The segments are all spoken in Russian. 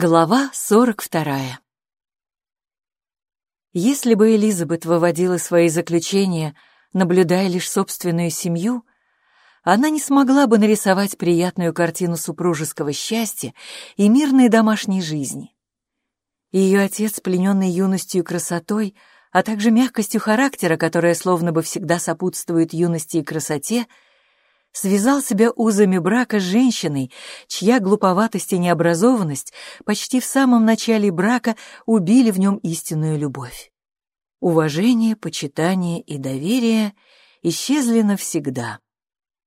Глава 42. Если бы Элизабет выводила свои заключения, наблюдая лишь собственную семью, она не смогла бы нарисовать приятную картину супружеского счастья и мирной домашней жизни. Ее отец, плененный юностью и красотой, а также мягкостью характера, которая словно бы всегда сопутствует юности и красоте, — связал себя узами брака с женщиной, чья глуповатость и необразованность почти в самом начале брака убили в нем истинную любовь. Уважение, почитание и доверие исчезли навсегда,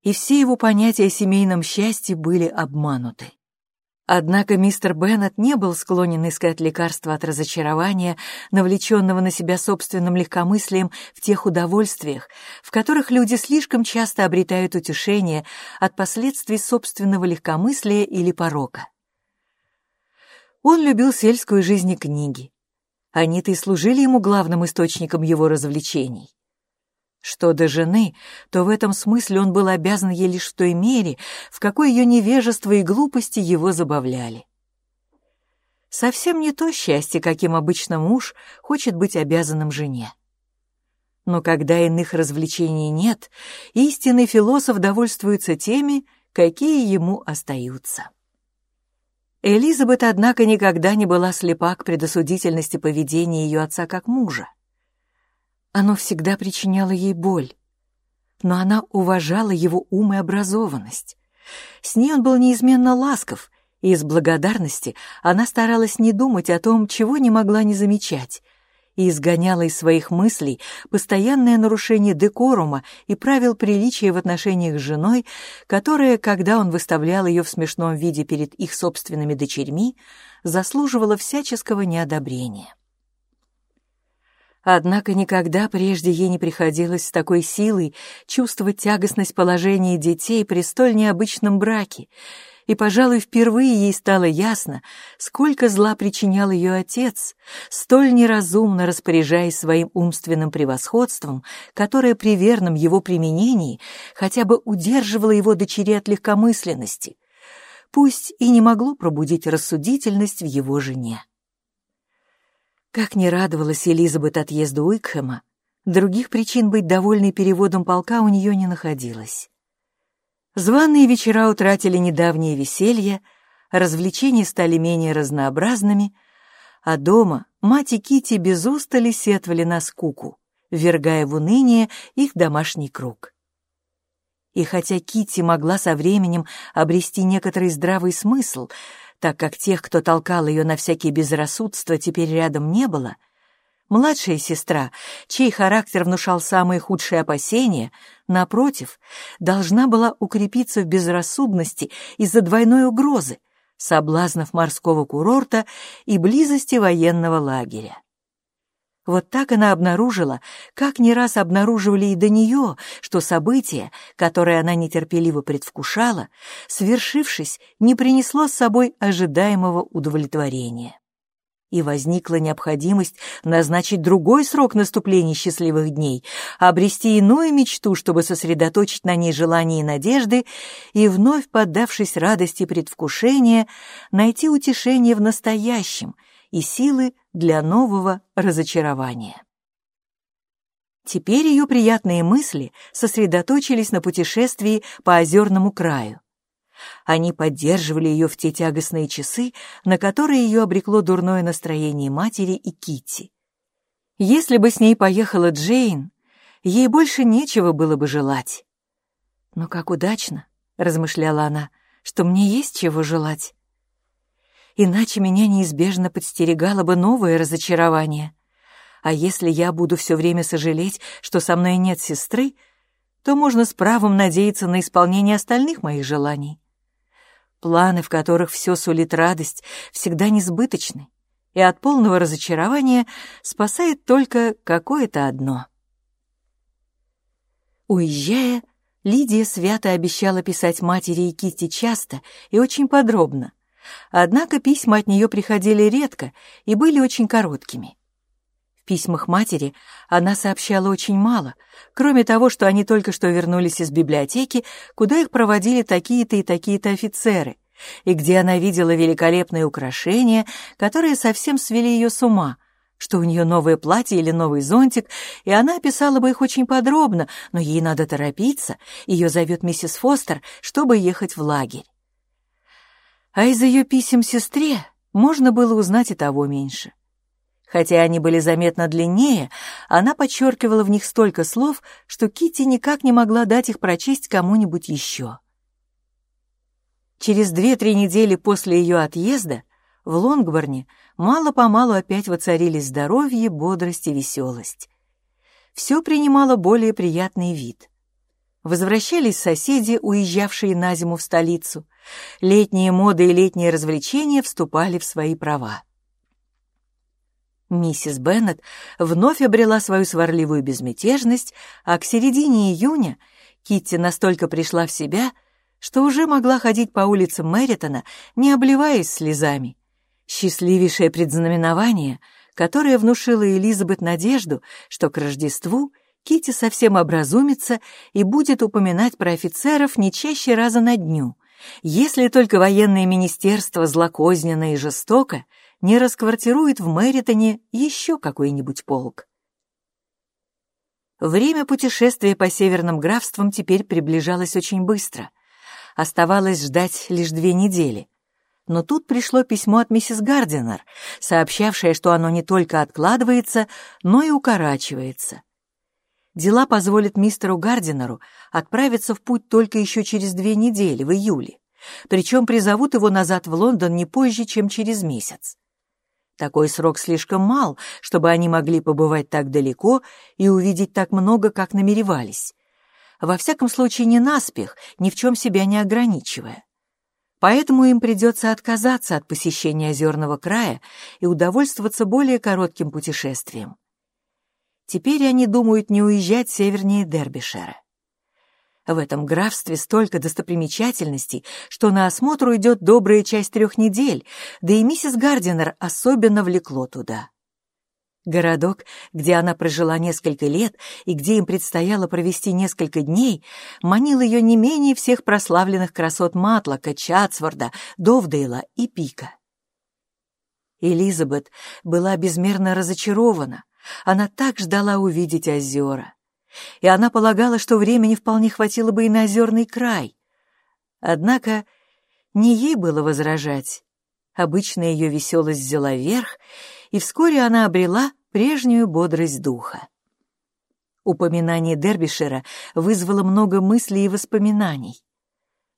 и все его понятия о семейном счастье были обмануты. Однако мистер Беннет не был склонен искать лекарства от разочарования, навлеченного на себя собственным легкомыслием в тех удовольствиях, в которых люди слишком часто обретают утешение от последствий собственного легкомыслия или порока. Он любил сельскую жизнь и книги. Они-то и служили ему главным источником его развлечений. Что до жены, то в этом смысле он был обязан ей лишь в той мере, в какой ее невежество и глупости его забавляли. Совсем не то счастье, каким обычно муж хочет быть обязанным жене. Но когда иных развлечений нет, истинный философ довольствуется теми, какие ему остаются. Элизабет, однако, никогда не была слепа к предосудительности поведения ее отца как мужа. Оно всегда причиняло ей боль. Но она уважала его ум и образованность. С ней он был неизменно ласков, и из благодарности она старалась не думать о том, чего не могла не замечать, и изгоняла из своих мыслей постоянное нарушение декорума и правил приличия в отношениях с женой, которая, когда он выставлял ее в смешном виде перед их собственными дочерьми, заслуживала всяческого неодобрения. Однако никогда прежде ей не приходилось с такой силой чувствовать тягостность положения детей при столь необычном браке, и, пожалуй, впервые ей стало ясно, сколько зла причинял ее отец, столь неразумно распоряжаясь своим умственным превосходством, которое при верном его применении хотя бы удерживало его дочери от легкомысленности, пусть и не могло пробудить рассудительность в его жене. Как не радовалась Элизабет отъезду Уикхэма, других причин быть довольной переводом полка у нее не находилось. Званые вечера утратили недавнее веселье, развлечения стали менее разнообразными, а дома мать и Кити без устали сетовали на скуку, ввергая в уныние их домашний круг. И хотя Кити могла со временем обрести некоторый здравый смысл, так как тех, кто толкал ее на всякие безрассудства, теперь рядом не было, младшая сестра, чей характер внушал самые худшие опасения, напротив, должна была укрепиться в безрассудности из-за двойной угрозы, соблазнов морского курорта и близости военного лагеря. Вот так она обнаружила, как не раз обнаруживали и до нее, что событие, которое она нетерпеливо предвкушала, свершившись, не принесло с собой ожидаемого удовлетворения. И возникла необходимость назначить другой срок наступления счастливых дней, обрести иную мечту, чтобы сосредоточить на ней желания и надежды, и, вновь поддавшись радости предвкушения, найти утешение в настоящем и силы для нового разочарования. Теперь ее приятные мысли сосредоточились на путешествии по озерному краю. Они поддерживали ее в те тягостные часы, на которые ее обрекло дурное настроение матери и Китти. Если бы с ней поехала Джейн, ей больше нечего было бы желать. «Но как удачно», — размышляла она, — «что мне есть чего желать иначе меня неизбежно подстерегало бы новое разочарование. А если я буду все время сожалеть, что со мной нет сестры, то можно с правом надеяться на исполнение остальных моих желаний. Планы, в которых все сулит радость, всегда несбыточны, и от полного разочарования спасает только какое-то одно. Уезжая, Лидия свято обещала писать матери и Китти часто и очень подробно, Однако письма от нее приходили редко и были очень короткими. В письмах матери она сообщала очень мало, кроме того, что они только что вернулись из библиотеки, куда их проводили такие-то и такие-то офицеры, и где она видела великолепные украшения, которые совсем свели ее с ума, что у нее новое платье или новый зонтик, и она описала бы их очень подробно, но ей надо торопиться, ее зовет миссис Фостер, чтобы ехать в лагерь. А из ее писем сестре можно было узнать и того меньше. Хотя они были заметно длиннее, она подчеркивала в них столько слов, что Кити никак не могла дать их прочесть кому-нибудь еще. Через две-три недели после ее отъезда в Лонгборне мало-помалу опять воцарились здоровье, бодрость и веселость. Все принимало более приятный вид. Возвращались соседи, уезжавшие на зиму в столицу. Летние моды и летние развлечения вступали в свои права. Миссис Беннет вновь обрела свою сварливую безмятежность, а к середине июня Китти настолько пришла в себя, что уже могла ходить по улицам Мэритона, не обливаясь слезами. Счастливейшее предзнаменование, которое внушило Элизабет надежду, что к Рождеству Китти совсем образумится и будет упоминать про офицеров не чаще раза на дню, если только военное министерство злокозненно и жестоко не расквартирует в Мэритоне еще какой-нибудь полк. Время путешествия по северным графствам теперь приближалось очень быстро. Оставалось ждать лишь две недели. Но тут пришло письмо от миссис Гардинер, сообщавшее, что оно не только откладывается, но и укорачивается. Дела позволят мистеру Гардинеру отправиться в путь только еще через две недели, в июле. Причем призовут его назад в Лондон не позже, чем через месяц. Такой срок слишком мал, чтобы они могли побывать так далеко и увидеть так много, как намеревались. Во всяком случае, не наспех, ни в чем себя не ограничивая. Поэтому им придется отказаться от посещения озерного края и удовольствоваться более коротким путешествием. Теперь они думают не уезжать севернее Дербишера. В этом графстве столько достопримечательностей, что на осмотр уйдет добрая часть трех недель, да и миссис Гардинер особенно влекло туда. Городок, где она прожила несколько лет и где им предстояло провести несколько дней, манил ее не менее всех прославленных красот Матлока, Чатсворда, Довдейла и Пика. Элизабет была безмерно разочарована. Она так ждала увидеть озера и она полагала, что времени вполне хватило бы и на озерный край. Однако не ей было возражать. Обычная ее веселость взяла верх, и вскоре она обрела прежнюю бодрость духа. Упоминание Дербишера вызвало много мыслей и воспоминаний.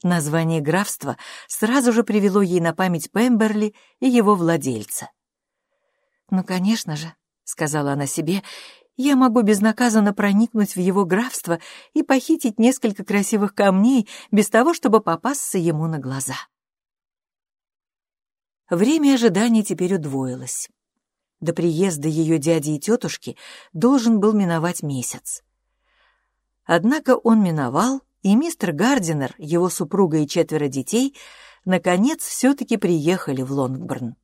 Название графства сразу же привело ей на память Пемберли и его владельца. «Ну, конечно же», — сказала она себе я могу безнаказанно проникнуть в его графство и похитить несколько красивых камней без того, чтобы попасться ему на глаза. Время ожидания теперь удвоилось. До приезда ее дяди и тетушки должен был миновать месяц. Однако он миновал, и мистер Гардинер, его супруга и четверо детей, наконец все-таки приехали в Лонгборн.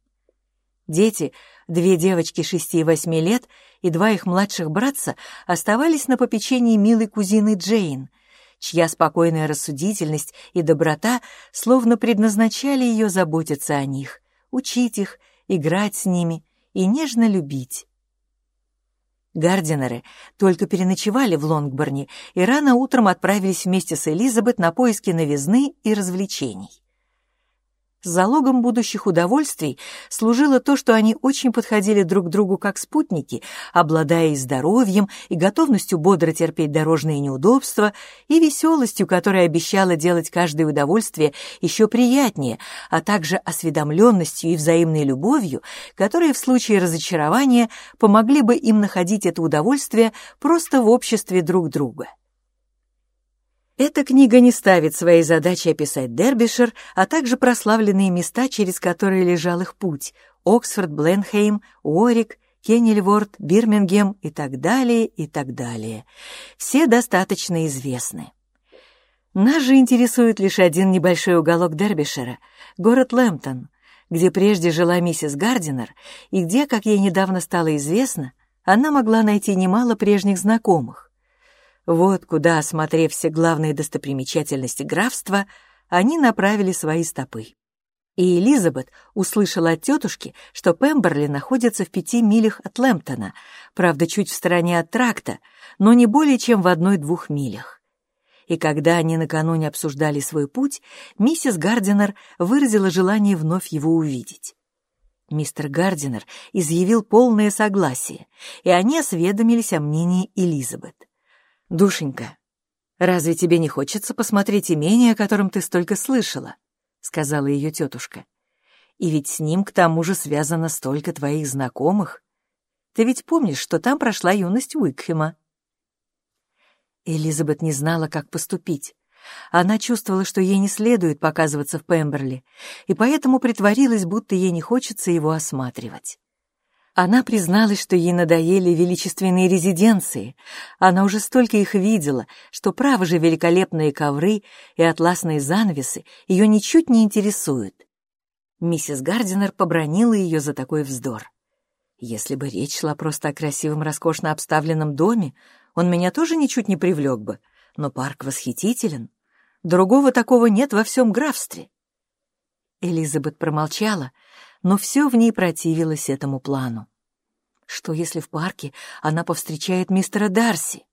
Дети, две девочки шести и восьми лет и два их младших братца оставались на попечении милой кузины Джейн, чья спокойная рассудительность и доброта словно предназначали ее заботиться о них, учить их, играть с ними и нежно любить. Гардинеры только переночевали в Лонгборне и рано утром отправились вместе с Элизабет на поиски новизны и развлечений. Залогом будущих удовольствий служило то, что они очень подходили друг другу как спутники, обладая и здоровьем, и готовностью бодро терпеть дорожные неудобства, и веселостью, которая обещала делать каждое удовольствие еще приятнее, а также осведомленностью и взаимной любовью, которые в случае разочарования помогли бы им находить это удовольствие просто в обществе друг друга. Эта книга не ставит своей задачей описать Дербишир, а также прославленные места, через которые лежал их путь — Оксфорд, Бленхейм, Уорик, Кеннельворд, Бирмингем и так далее, и так далее. Все достаточно известны. Нас же интересует лишь один небольшой уголок Дербишира — город Лэмптон, где прежде жила миссис Гардинер, и где, как ей недавно стало известно, она могла найти немало прежних знакомых. Вот куда, осмотрев все главные достопримечательности графства, они направили свои стопы. И Элизабет услышала от тетушки, что Пемберли находится в пяти милях от Лэмптона, правда, чуть в стороне от тракта, но не более чем в одной-двух милях. И когда они накануне обсуждали свой путь, миссис Гардинер выразила желание вновь его увидеть. Мистер Гардинер изъявил полное согласие, и они осведомились о мнении Элизабет. «Душенька, разве тебе не хочется посмотреть имение, о котором ты столько слышала?» — сказала ее тетушка. «И ведь с ним к тому же связано столько твоих знакомых. Ты ведь помнишь, что там прошла юность Уикхема?» Элизабет не знала, как поступить. Она чувствовала, что ей не следует показываться в Пемберли, и поэтому притворилась, будто ей не хочется его осматривать. Она призналась, что ей надоели величественные резиденции. Она уже столько их видела, что, право же, великолепные ковры и атласные занавесы ее ничуть не интересуют. Миссис Гардинер побронила ее за такой вздор. Если бы речь шла просто о красивом, роскошно обставленном доме, он меня тоже ничуть не привлек бы, но парк восхитителен. Другого такого нет во всем графстве. Элизабет промолчала, но все в ней противилось этому плану. Что, если в парке она повстречает мистера Дарси?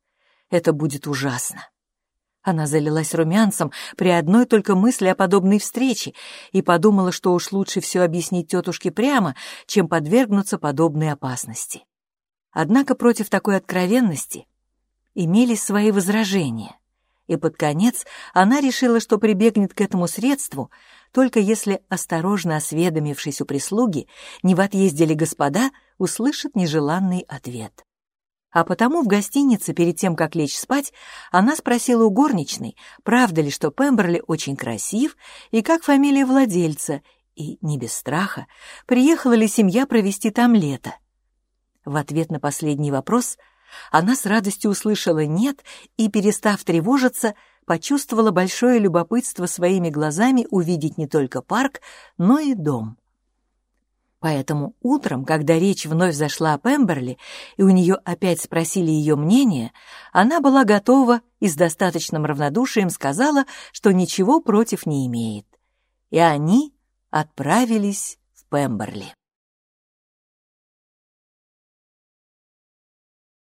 Это будет ужасно. Она залилась румянцем при одной только мысли о подобной встрече и подумала, что уж лучше все объяснить тетушке прямо, чем подвергнуться подобной опасности. Однако против такой откровенности имелись свои возражения, и под конец она решила, что прибегнет к этому средству, только если, осторожно осведомившись у прислуги, не в отъезде ли господа, услышит нежеланный ответ. А потому в гостинице, перед тем, как лечь спать, она спросила у горничной, правда ли, что Пемберли очень красив и как фамилия владельца, и, не без страха, приехала ли семья провести там лето. В ответ на последний вопрос она с радостью услышала «нет» и, перестав тревожиться, почувствовала большое любопытство своими глазами увидеть не только парк, но и дом. Поэтому утром, когда речь вновь зашла о Пемберли, и у нее опять спросили ее мнение, она была готова и с достаточным равнодушием сказала, что ничего против не имеет. И они отправились в Пемберли.